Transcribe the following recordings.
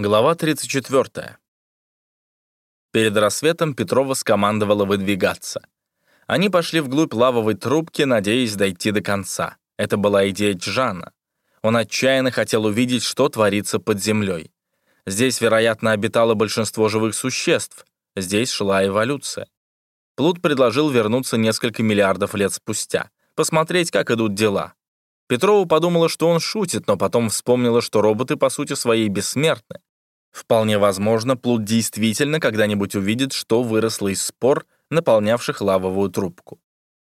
Глава 34. Перед рассветом Петрова скомандовала выдвигаться. Они пошли вглубь лавовой трубки, надеясь дойти до конца. Это была идея Джана. Он отчаянно хотел увидеть, что творится под землей. Здесь, вероятно, обитало большинство живых существ. Здесь шла эволюция. Плут предложил вернуться несколько миллиардов лет спустя, посмотреть, как идут дела. Петрова подумала, что он шутит, но потом вспомнила, что роботы по сути своей бессмертны. Вполне возможно, Плут действительно когда-нибудь увидит, что выросло из спор, наполнявших лавовую трубку.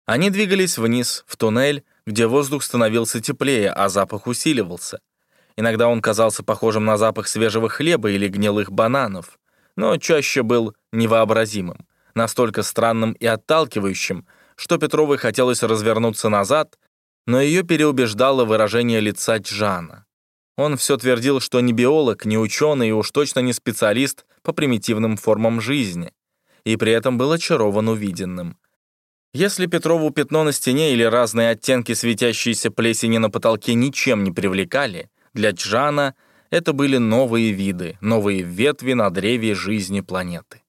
Они двигались вниз, в туннель, где воздух становился теплее, а запах усиливался. Иногда он казался похожим на запах свежего хлеба или гнилых бананов, но чаще был невообразимым, настолько странным и отталкивающим, что Петровой хотелось развернуться назад, но ее переубеждало выражение лица Джана. Он все твердил, что не биолог, не ученый и уж точно не специалист по примитивным формам жизни, и при этом был очарован увиденным. Если Петрову пятно на стене или разные оттенки светящейся плесени на потолке ничем не привлекали, для Джана это были новые виды, новые ветви на древе жизни планеты.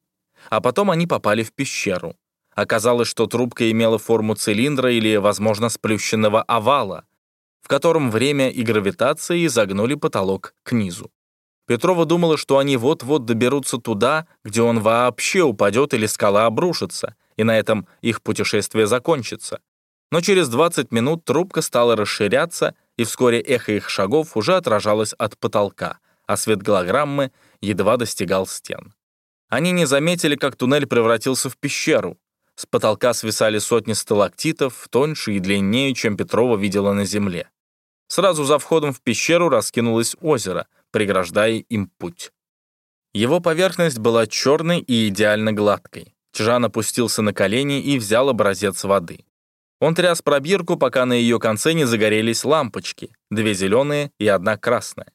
А потом они попали в пещеру. Оказалось, что трубка имела форму цилиндра или, возможно, сплющенного овала, в котором время и гравитация изогнули потолок к низу. Петрова думала, что они вот-вот доберутся туда, где он вообще упадет или скала обрушится, и на этом их путешествие закончится. Но через 20 минут трубка стала расширяться, и вскоре эхо их шагов уже отражалось от потолка, а свет голограммы едва достигал стен. Они не заметили, как туннель превратился в пещеру. С потолка свисали сотни сталактитов, тоньше и длиннее, чем Петрова видела на земле. Сразу за входом в пещеру раскинулось озеро, преграждая им путь. Его поверхность была черной и идеально гладкой. Чжан опустился на колени и взял образец воды. Он тряс пробирку, пока на ее конце не загорелись лампочки, две зеленые и одна красная.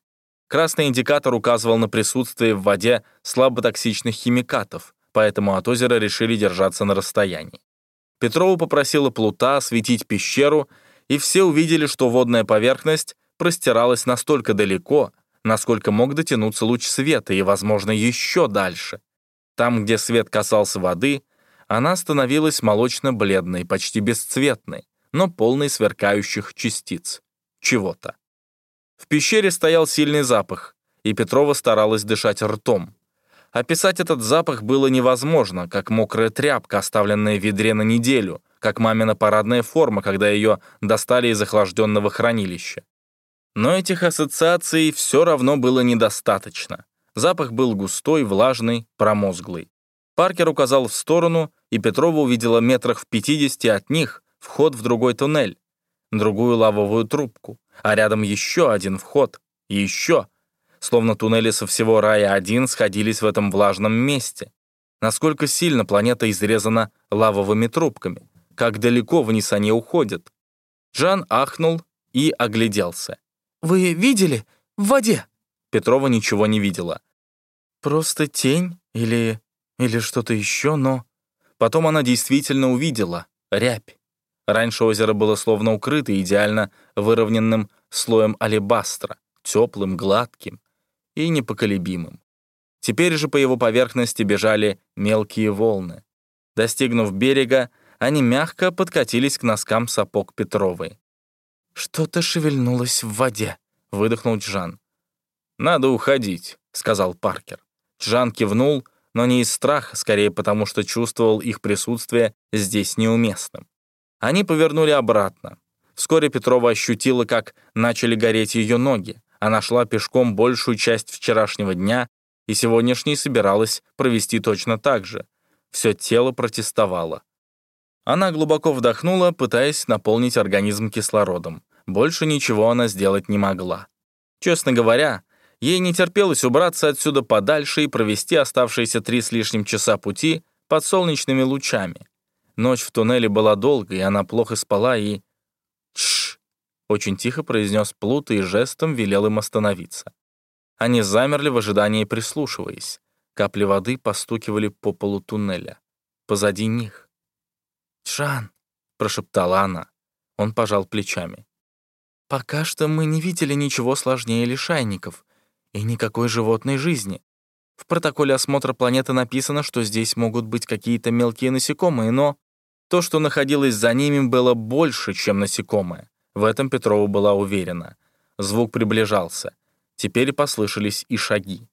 Красный индикатор указывал на присутствие в воде слаботоксичных химикатов, поэтому от озера решили держаться на расстоянии. Петрова попросила Плута осветить пещеру и все увидели, что водная поверхность простиралась настолько далеко, насколько мог дотянуться луч света и, возможно, еще дальше. Там, где свет касался воды, она становилась молочно-бледной, почти бесцветной, но полной сверкающих частиц. Чего-то. В пещере стоял сильный запах, и Петрова старалась дышать ртом. Описать этот запах было невозможно, как мокрая тряпка, оставленная в ведре на неделю, как мамина парадная форма, когда ее достали из охлажденного хранилища. Но этих ассоциаций все равно было недостаточно. Запах был густой, влажный, промозглый. Паркер указал в сторону, и Петрова увидела метрах в 50 от них вход в другой туннель, другую лавовую трубку, а рядом еще один вход, еще, словно туннели со всего рая один сходились в этом влажном месте. Насколько сильно планета изрезана лавовыми трубками, как далеко вниз они уходят. Жан ахнул и огляделся. «Вы видели? В воде!» Петрова ничего не видела. «Просто тень или... или что-то еще, но...» Потом она действительно увидела рябь. Раньше озеро было словно укрыто идеально выровненным слоем алебастра, теплым, гладким и непоколебимым. Теперь же по его поверхности бежали мелкие волны. Достигнув берега, они мягко подкатились к носкам сапог Петровой. «Что-то шевельнулось в воде», — выдохнул Джан. «Надо уходить», — сказал Паркер. Джан кивнул, но не из страха, скорее потому, что чувствовал их присутствие здесь неуместным. Они повернули обратно. Вскоре Петрова ощутила, как начали гореть ее ноги. Она шла пешком большую часть вчерашнего дня и сегодняшней собиралась провести точно так же. Все тело протестовало. Она глубоко вдохнула, пытаясь наполнить организм кислородом. Больше ничего она сделать не могла. Честно говоря, ей не терпелось убраться отсюда подальше и провести оставшиеся три с лишним часа пути под солнечными лучами. Ночь в туннеле была долгой, она плохо спала и... «Тш!» — очень тихо произнес Плут и жестом велел им остановиться. Они замерли в ожидании, прислушиваясь. Капли воды постукивали по полу туннеля. Позади них. «Шан», — прошептала она. Он пожал плечами. «Пока что мы не видели ничего сложнее лишайников. И никакой животной жизни. В протоколе осмотра планеты написано, что здесь могут быть какие-то мелкие насекомые, но то, что находилось за ними, было больше, чем насекомое. В этом Петрова была уверена. Звук приближался. Теперь послышались и шаги.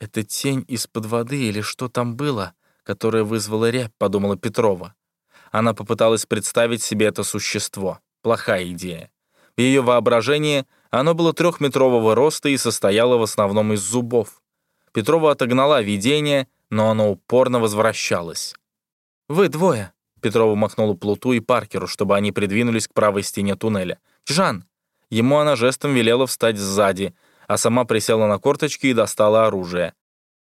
«Это тень из-под воды или что там было, которая вызвала рябь», — подумала Петрова. Она попыталась представить себе это существо. Плохая идея. В ее воображении оно было трехметрового роста и состояло в основном из зубов. Петрова отогнала видение, но оно упорно возвращалось. «Вы двое», — Петрова махнула Плуту и Паркеру, чтобы они придвинулись к правой стене туннеля. «Жан!» Ему она жестом велела встать сзади, а сама присела на корточки и достала оружие.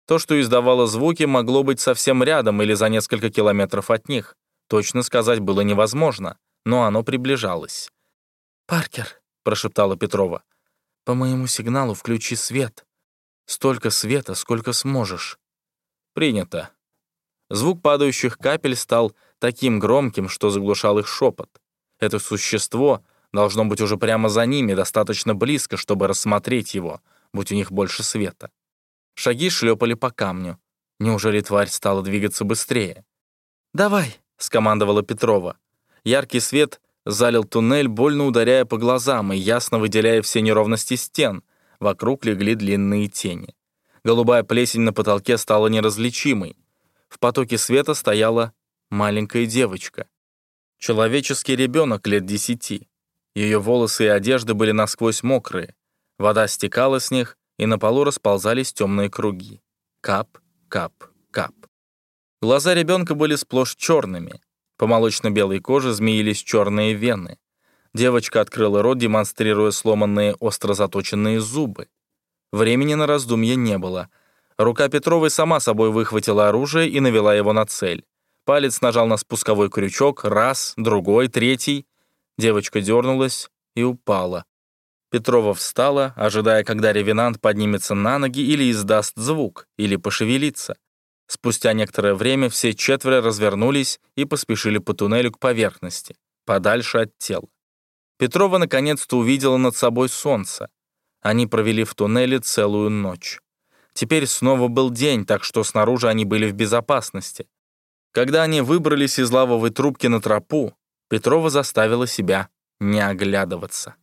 То, что издавало звуки, могло быть совсем рядом или за несколько километров от них. Точно сказать было невозможно, но оно приближалось. «Паркер», — прошептала Петрова, — «по моему сигналу включи свет. Столько света, сколько сможешь». «Принято». Звук падающих капель стал таким громким, что заглушал их шепот. Это существо должно быть уже прямо за ними, достаточно близко, чтобы рассмотреть его, будь у них больше света. Шаги шлепали по камню. Неужели тварь стала двигаться быстрее? «Давай», — скомандовала Петрова. Яркий свет залил туннель, больно ударяя по глазам и ясно выделяя все неровности стен. Вокруг легли длинные тени. Голубая плесень на потолке стала неразличимой. В потоке света стояла маленькая девочка. Человеческий ребенок лет десяти. Ее волосы и одежда были насквозь мокрые. Вода стекала с них, и на полу расползались темные круги. Кап, кап, кап. Глаза ребенка были сплошь черными. По молочно-белой коже змеились черные вены. Девочка открыла рот, демонстрируя сломанные остро заточенные зубы. Времени на раздумье не было. Рука Петровой сама собой выхватила оружие и навела его на цель. Палец нажал на спусковой крючок, раз, другой, третий. Девочка дернулась и упала. Петрова встала, ожидая, когда ревенант поднимется на ноги или издаст звук, или пошевелится. Спустя некоторое время все четверо развернулись и поспешили по туннелю к поверхности, подальше от тела. Петрова наконец-то увидела над собой солнце. Они провели в туннеле целую ночь. Теперь снова был день, так что снаружи они были в безопасности. Когда они выбрались из лавовой трубки на тропу, Петрова заставила себя не оглядываться.